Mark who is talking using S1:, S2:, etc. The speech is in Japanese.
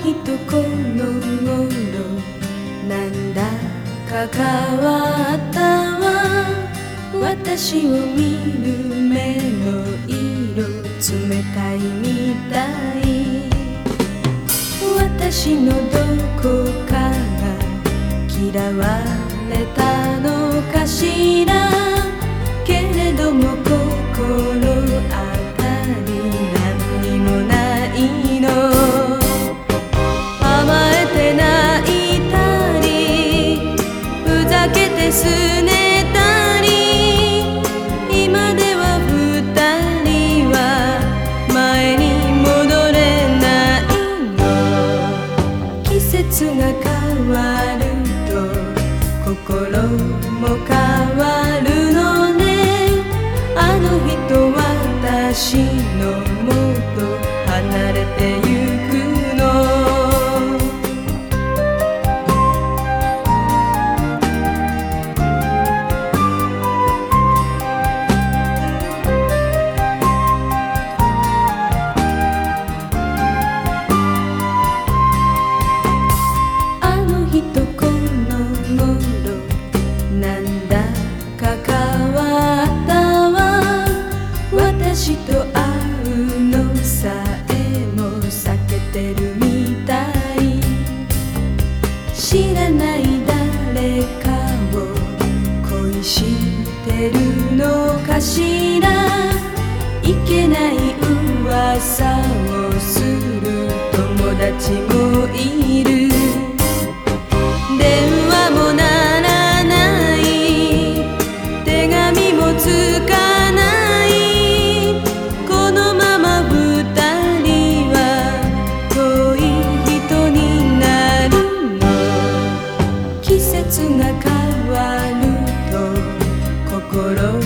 S1: 人この頃なんだか変わったわ私を見る目の色冷たいみたい私のどこかが嫌われたのかしら心も変わるのね。あの人私と会うのさえも避けてるみたい知ら。ない誰かを恋してるのかしら。いけない噂をする友達もいる電話もなら。ない手紙も使うが変わると心